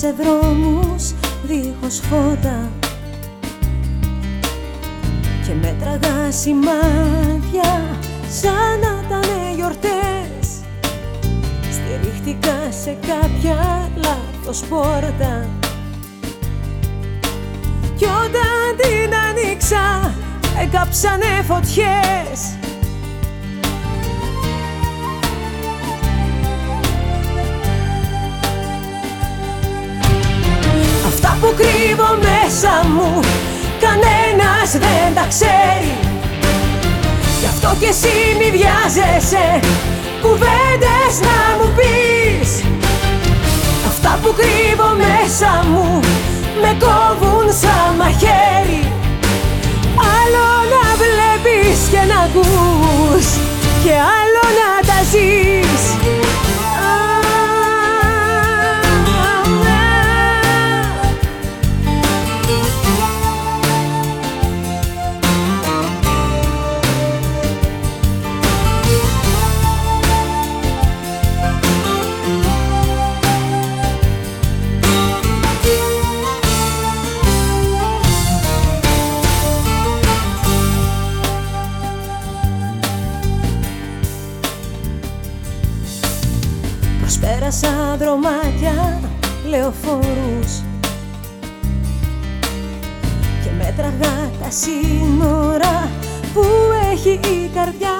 σε δρόμους δίχως φώτα και μέτραγα σημάδια σαν να ήταν γιορτές. Στηρίχτηκα σε κάποια λάθος πόρτα. Κι όταν την ανοίξα έκαψανε φωτιές δεν τα ξέρει. Γι' αυτό κι εσύ μη βιάζεσαι Προσπέρασα δρομάκια, λεωφόρους. Και μέτραγα τα σύνορα που έχει η καρδιά.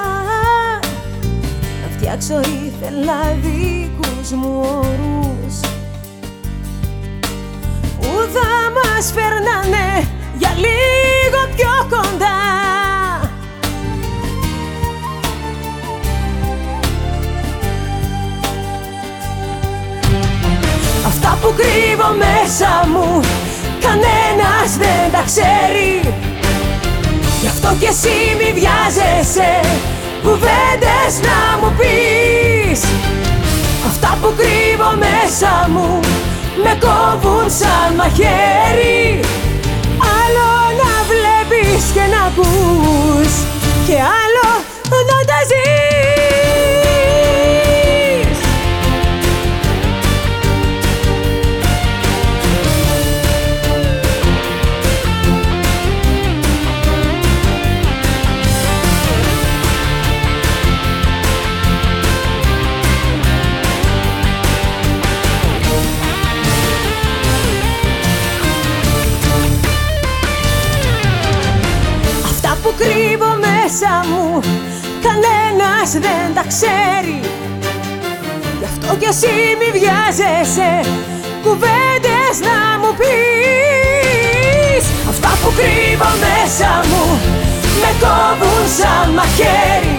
Να φτιάξω ήθελα δικούς μου όρους. Που θα μας φέρνανε για λίγο που κρύβω μέσα μου Κανένας δεν τα ξέρει. Γι' αυτό κι εσύ μη βιάζεσαι Κουβέντες να μου πεις. Αυτά που κρύβω μέσα μου Με κόβουν σαν μαχαίρι. Άλλο να βλέπεις και να ακούς Και άλλο να τα ζεις Κανένας δεν τα ξέρει. Γι' αυτό κι εσύ μη βιάζεσαι Κουβέντες να μου πεις. Αυτά που κρύβω μέσα μου Με κόβουν σαν μαχαίρι.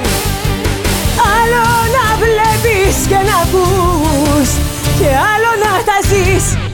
Άλλο να βλέπεις και να ακούς Και άλλο να τα ζεις